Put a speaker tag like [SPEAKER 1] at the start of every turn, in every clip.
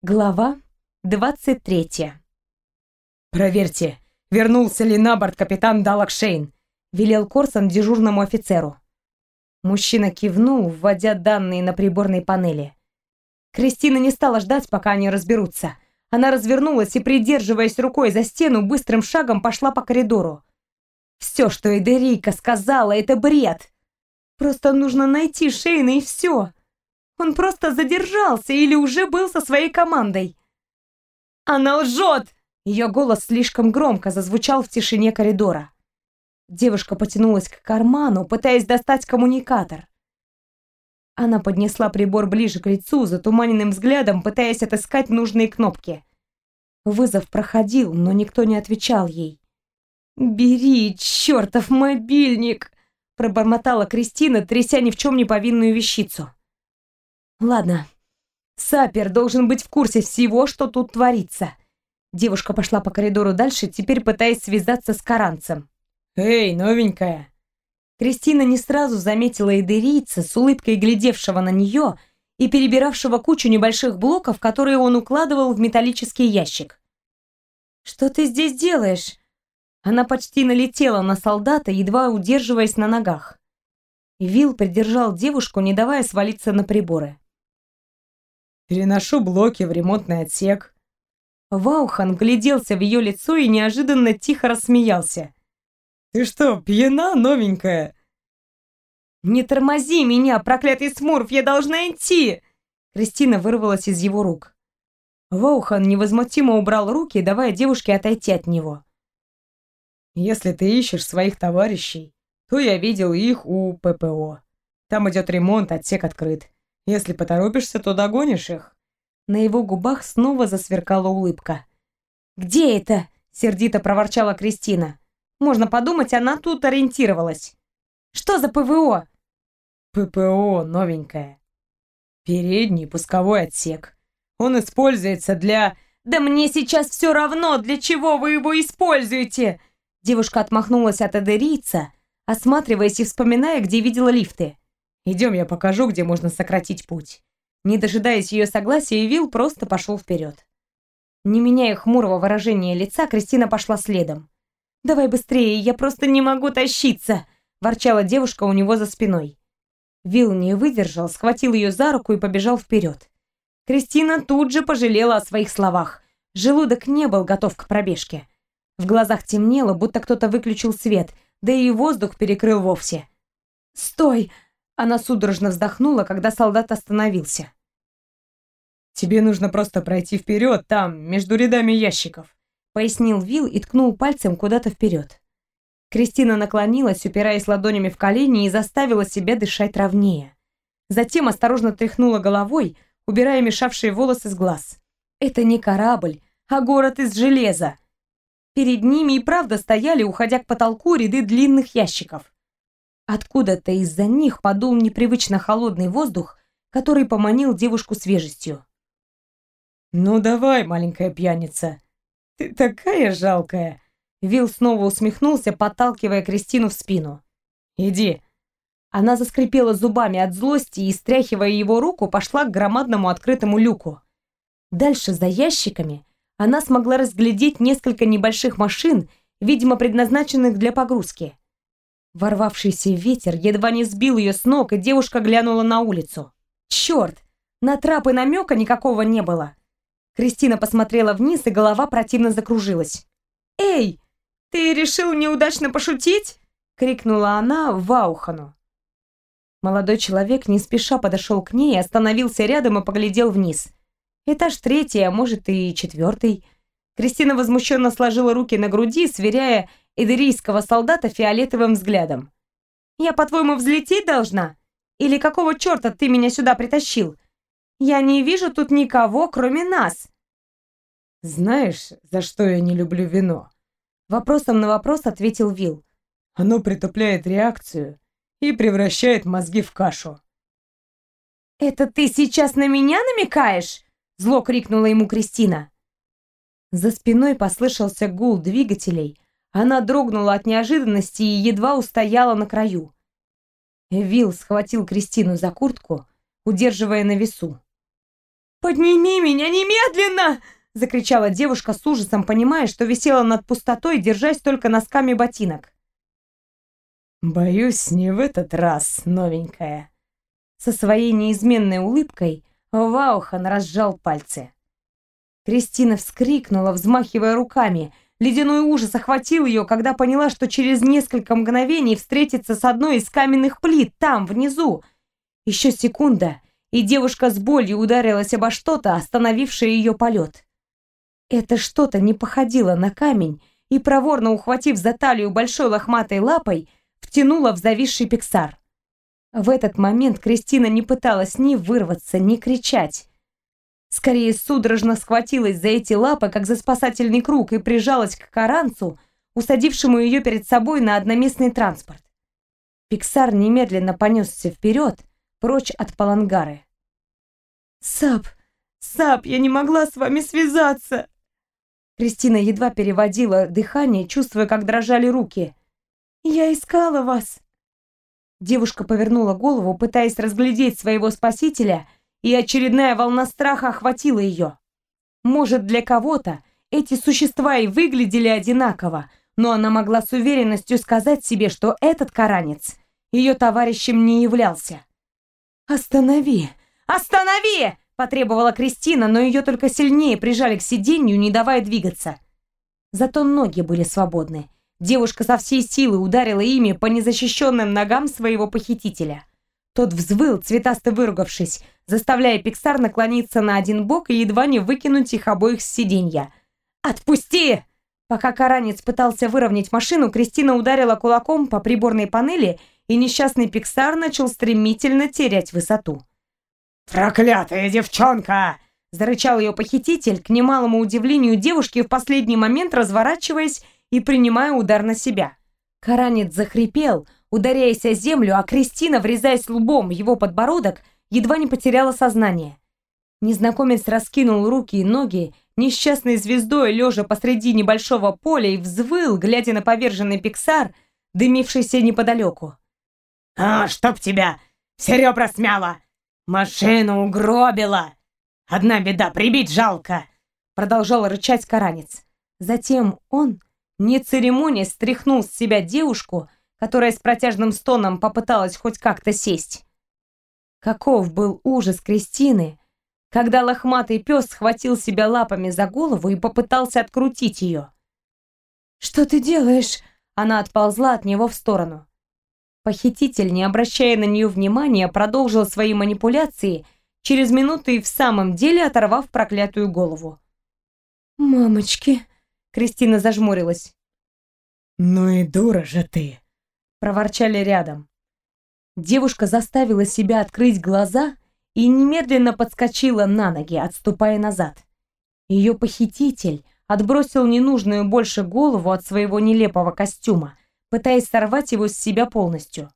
[SPEAKER 1] Глава 23.
[SPEAKER 2] «Проверьте, вернулся ли на борт капитан Далак Шейн», — велел Корсон дежурному офицеру.
[SPEAKER 1] Мужчина кивнул, вводя данные на приборной панели. Кристина не стала ждать, пока они разберутся. Она развернулась и, придерживаясь рукой за стену, быстрым шагом пошла по коридору. Все, что Эдерика сказала, это бред. Просто нужно найти Шейна и все. Он просто задержался или уже был со своей командой. «Она лжет!» Ее голос слишком громко зазвучал в тишине коридора. Девушка потянулась к карману, пытаясь достать коммуникатор. Она поднесла прибор ближе к лицу, затуманенным взглядом, пытаясь отыскать нужные кнопки. Вызов проходил, но никто не отвечал ей. «Бери, чертов мобильник!» пробормотала Кристина, тряся ни в чем не повинную вещицу. Ладно. Сапер должен быть в курсе всего, что тут творится. Девушка пошла по коридору дальше, теперь пытаясь связаться с Каранцем.
[SPEAKER 2] «Эй, новенькая!»
[SPEAKER 1] Кристина не сразу заметила идерийца с улыбкой глядевшего на нее и перебиравшего кучу небольших блоков, которые он укладывал в металлический ящик. «Что ты здесь делаешь?» Она почти налетела на солдата, едва удерживаясь на ногах. Вил придержал девушку, не давая свалиться на приборы.
[SPEAKER 2] Переношу блоки в ремонтный отсек.
[SPEAKER 1] Ваухан гляделся в ее лицо и неожиданно тихо рассмеялся.
[SPEAKER 2] Ты что, пьяна, новенькая?
[SPEAKER 1] Не тормози меня, проклятый смурф, я должна идти! Кристина вырвалась из его рук. Ваухан невозмутимо убрал руки, давая девушке отойти от него.
[SPEAKER 2] Если ты ищешь своих товарищей, то я видел их у ППО. Там идет ремонт, отсек открыт. Если поторопишься, то догонишь их».
[SPEAKER 1] На его губах снова засверкала улыбка. «Где это?» — сердито проворчала Кристина. «Можно подумать, она тут ориентировалась. Что за ПВО?»
[SPEAKER 2] «ППО новенькая. Передний пусковой отсек. Он используется для...»
[SPEAKER 1] «Да мне сейчас все равно, для чего вы его используете!» Девушка отмахнулась от адерийца, осматриваясь и вспоминая, где видела лифты.
[SPEAKER 2] Идем, я покажу, где можно сократить путь».
[SPEAKER 1] Не дожидаясь ее согласия, Вил просто пошел вперед. Не меняя хмурого выражения лица, Кристина пошла следом. «Давай быстрее, я просто не могу тащиться!» – ворчала девушка у него за спиной. Вил не выдержал, схватил ее за руку и побежал вперед. Кристина тут же пожалела о своих словах. Желудок не был готов к пробежке. В глазах темнело, будто кто-то выключил свет, да и воздух перекрыл вовсе. «Стой!» Она судорожно вздохнула, когда солдат остановился.
[SPEAKER 2] «Тебе нужно просто пройти вперед, там, между рядами ящиков»,
[SPEAKER 1] пояснил Вил и ткнул пальцем куда-то вперед. Кристина наклонилась, упираясь ладонями в колени и заставила себя дышать ровнее. Затем осторожно тряхнула головой, убирая мешавшие волосы с глаз. «Это не корабль, а город из железа!» Перед ними и правда стояли, уходя к потолку, ряды длинных ящиков. Откуда-то из-за них подул непривычно холодный воздух, который поманил девушку свежестью.
[SPEAKER 2] «Ну давай, маленькая пьяница, ты такая жалкая!»
[SPEAKER 1] Вил снова усмехнулся, подталкивая Кристину в спину.
[SPEAKER 2] «Иди!»
[SPEAKER 1] Она заскрипела зубами от злости и, стряхивая его руку, пошла к громадному открытому люку. Дальше, за ящиками, она смогла разглядеть несколько небольших машин, видимо, предназначенных для погрузки. Ворвавшийся ветер едва не сбил ее с ног, и девушка глянула на улицу. Черт! На трап и намека никакого не было. Кристина посмотрела вниз, и голова противно закружилась. «Эй, ты решил неудачно пошутить?» — крикнула она Ваухану. Молодой человек не спеша подошел к ней, остановился рядом и поглядел вниз. Этаж третий, а может и четвертый. Кристина возмущенно сложила руки на груди, сверяя идерийского солдата фиолетовым взглядом. «Я, по-твоему, взлететь должна? Или какого черта ты меня сюда притащил? Я не вижу тут никого, кроме нас!»
[SPEAKER 2] «Знаешь, за что я не люблю вино?»
[SPEAKER 1] Вопросом на вопрос ответил Вил.
[SPEAKER 2] «Оно притупляет реакцию и превращает мозги в кашу».
[SPEAKER 1] «Это ты сейчас на меня намекаешь?» Зло крикнула ему Кристина. За спиной послышался гул двигателей, она дрогнула от неожиданности и едва устояла на краю. Вил схватил Кристину за куртку, удерживая на весу. «Подними меня немедленно!» — закричала девушка с ужасом, понимая, что висела над пустотой, держась только носками ботинок.
[SPEAKER 2] «Боюсь, не в этот раз, новенькая».
[SPEAKER 1] Со своей неизменной улыбкой Ваухан разжал пальцы. Кристина вскрикнула, взмахивая руками. Ледяной ужас охватил ее, когда поняла, что через несколько мгновений встретится с одной из каменных плит там, внизу. Еще секунда, и девушка с болью ударилась обо что-то, остановившее ее полет. Это что-то не походило на камень, и, проворно ухватив за талию большой лохматой лапой, втянула в зависший пиксар. В этот момент Кристина не пыталась ни вырваться, ни кричать. Скорее судорожно схватилась за эти лапы, как за спасательный круг, и прижалась к каранцу, усадившему ее перед собой на одноместный транспорт. Пиксар немедленно понесся вперед, прочь от палангары. «Сап! Сап, я не могла с вами связаться!» Кристина едва переводила дыхание, чувствуя, как дрожали руки. «Я искала вас!» Девушка повернула голову, пытаясь разглядеть своего спасителя, и очередная волна страха охватила ее. Может, для кого-то эти существа и выглядели одинаково, но она могла с уверенностью сказать себе, что этот каранец ее товарищем не являлся. «Останови! Останови!» – потребовала Кристина, но ее только сильнее прижали к сиденью, не давая двигаться. Зато ноги были свободны. Девушка со всей силы ударила ими по незащищенным ногам своего похитителя. Тот взвыл, цветасто выругавшись, заставляя Пиксар наклониться на один бок и едва не выкинуть их обоих с сиденья. «Отпусти!» Пока Каранец пытался выровнять машину, Кристина ударила кулаком по приборной панели, и несчастный Пиксар начал стремительно терять высоту.
[SPEAKER 2] «Проклятая девчонка!»
[SPEAKER 1] Зарычал ее похититель, к немалому удивлению девушки, в последний момент разворачиваясь и принимая удар на себя. Каранец захрипел, ударяясь о землю, а Кристина, врезаясь лбом в его подбородок, едва не потеряла сознание. Незнакомец раскинул руки и ноги, несчастной звездой, лежа посреди небольшого поля, и взвыл, глядя на поверженный пиксар, дымившийся неподалеку.
[SPEAKER 2] «А, чтоб тебя! Все ребра смяло! Машину угробила! Одна беда, прибить жалко!»
[SPEAKER 1] Продолжал рычать каранец. Затем он не церемонясь, стряхнул с себя девушку, которая с протяжным стоном попыталась хоть как-то сесть. Каков был ужас Кристины, когда лохматый пес схватил себя лапами за голову и попытался открутить ее. «Что ты делаешь?» Она отползла от него в сторону. Похититель, не обращая на нее внимания, продолжил свои манипуляции, через минуту и в самом деле оторвав проклятую голову. «Мамочки!» Кристина зажмурилась.
[SPEAKER 2] «Ну и дура же ты!»
[SPEAKER 1] Проворчали рядом. Девушка заставила себя открыть глаза и немедленно подскочила на ноги, отступая назад. Ее похититель отбросил ненужную больше голову от своего нелепого костюма, пытаясь сорвать его с себя полностью.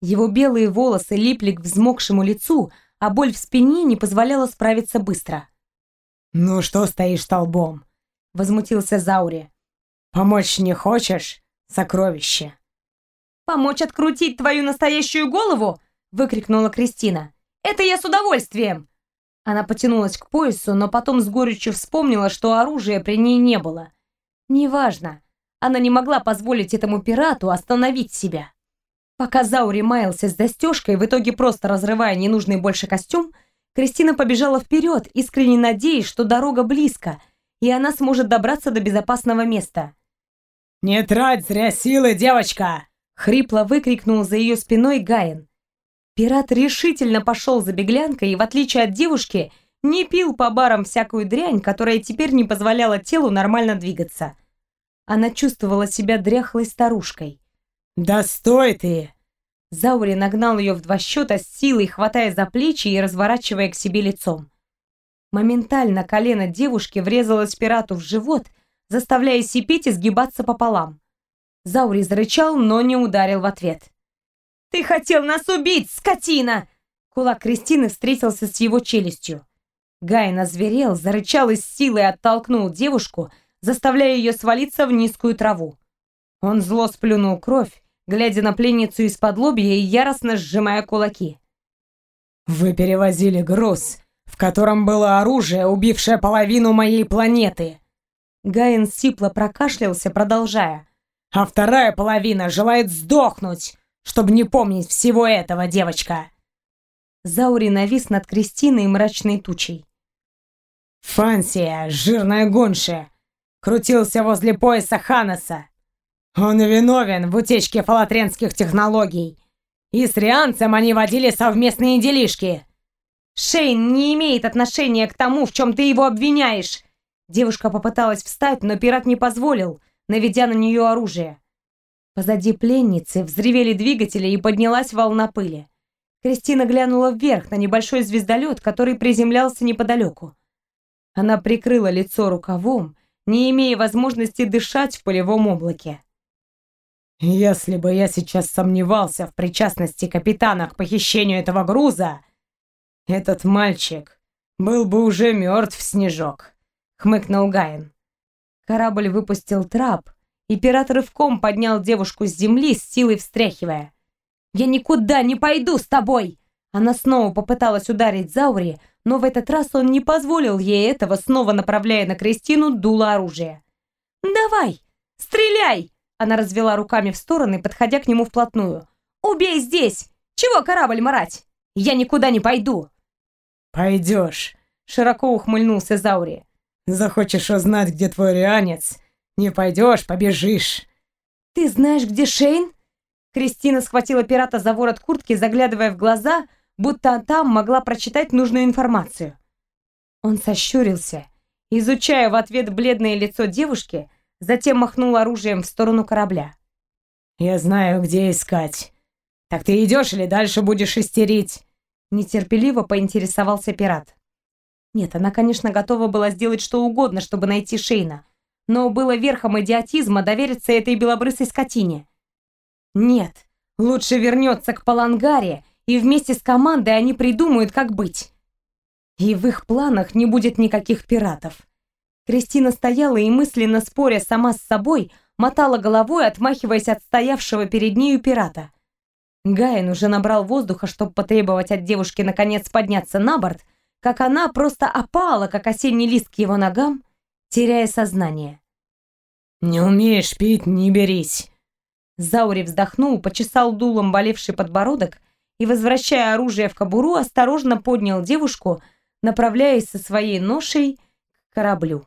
[SPEAKER 1] Его белые волосы липли к взмокшему лицу, а боль в спине не позволяла справиться быстро.
[SPEAKER 2] «Ну что стоишь столбом?
[SPEAKER 1] возмутился Заури.
[SPEAKER 2] «Помочь не хочешь, сокровище?»
[SPEAKER 1] «Помочь открутить твою настоящую голову?» — выкрикнула Кристина. «Это я с удовольствием!» Она потянулась к поясу, но потом с горечью вспомнила, что оружия при ней не было. Неважно. Она не могла позволить этому пирату остановить себя. Пока Заури маялся с застежкой, в итоге просто разрывая ненужный больше костюм, Кристина побежала вперед, искренне надеясь, что дорога близко — и она сможет добраться до безопасного места.
[SPEAKER 2] «Не трать зря силы, девочка!»
[SPEAKER 1] — хрипло выкрикнул за ее спиной Гаин. Пират решительно пошел за беглянкой и, в отличие от девушки, не пил по барам всякую дрянь, которая теперь не позволяла телу нормально двигаться. Она чувствовала себя дряхлой старушкой.
[SPEAKER 2] «Да стой ты!»
[SPEAKER 1] Заури нагнал ее в два счета с силой, хватая за плечи и разворачивая к себе лицом. Моментально колено девушки врезалось пирату в живот, заставляя сипеть и сгибаться пополам. Заури зарычал, но не ударил в ответ. «Ты хотел нас убить, скотина!» Кулак Кристины встретился с его челюстью. Гайна зверел, зарычал и с силой оттолкнул девушку, заставляя ее свалиться в низкую траву. Он зло сплюнул кровь, глядя на пленницу из-под лобья и яростно сжимая кулаки.
[SPEAKER 2] «Вы перевозили груз!» в котором было оружие, убившее половину моей планеты.
[SPEAKER 1] Гаин сипло прокашлялся, продолжая.
[SPEAKER 2] А вторая половина желает сдохнуть, чтобы не помнить всего этого, девочка.
[SPEAKER 1] Заури навис над Кристиной мрачной тучей.
[SPEAKER 2] Фансия, жирная гоншая, крутился возле пояса Ханаса. Он виновен в утечке фалатренских технологий. И с Рианцем они водили совместные делишки.
[SPEAKER 1] Шейн не имеет отношения к тому, в чем ты его обвиняешь. Девушка попыталась встать, но пират не позволил, наведя на нее оружие. Позади пленницы взревели двигатели и поднялась волна пыли. Кристина глянула вверх на небольшой звездолет, который приземлялся неподалеку. Она прикрыла лицо рукавом, не имея возможности дышать в полевом облаке.
[SPEAKER 2] «Если бы я сейчас сомневался в причастности капитана к похищению этого груза, этот мальчик был бы уже мертв, Снежок», — хмыкнул Гаин.
[SPEAKER 1] Корабль выпустил трап, и пират рывком поднял девушку с земли, с силой встряхивая. «Я никуда не пойду с тобой!» Она снова попыталась ударить Заури, но в этот раз он не позволил ей этого, снова направляя на Кристину дуло оружия. «Давай, стреляй!» Она развела руками в стороны, подходя к нему вплотную. «Убей здесь! Чего корабль марать? Я никуда не пойду!»
[SPEAKER 2] «Пойдешь!»
[SPEAKER 1] — широко ухмыльнулся Заури.
[SPEAKER 2] «Захочешь узнать, где твой рианец? Не пойдешь, побежишь!»
[SPEAKER 1] «Ты знаешь, где Шейн?» Кристина схватила пирата за ворот куртки, заглядывая в глаза, будто там могла прочитать нужную информацию. Он сощурился, изучая в ответ бледное лицо девушки, затем махнул оружием в сторону корабля.
[SPEAKER 2] «Я знаю, где искать. Так ты идешь или дальше будешь истерить?»
[SPEAKER 1] Нетерпеливо поинтересовался пират. Нет, она, конечно, готова была сделать что угодно, чтобы найти Шейна, но было верхом идиотизма довериться этой белобрысой скотине. Нет, лучше вернется к Палангаре, и вместе с командой они придумают, как быть. И в их планах не будет никаких пиратов. Кристина стояла и мысленно споря сама с собой, мотала головой, отмахиваясь от стоявшего перед нею пирата. Гаин уже набрал воздуха, чтобы потребовать от девушки наконец подняться на борт, как она просто опала, как осенний лист к его ногам, теряя сознание.
[SPEAKER 2] «Не умеешь пить, не берись!»
[SPEAKER 1] Заури вздохнул, почесал дулом болевший подбородок и, возвращая оружие в кобуру, осторожно поднял девушку, направляясь со своей ношей к кораблю.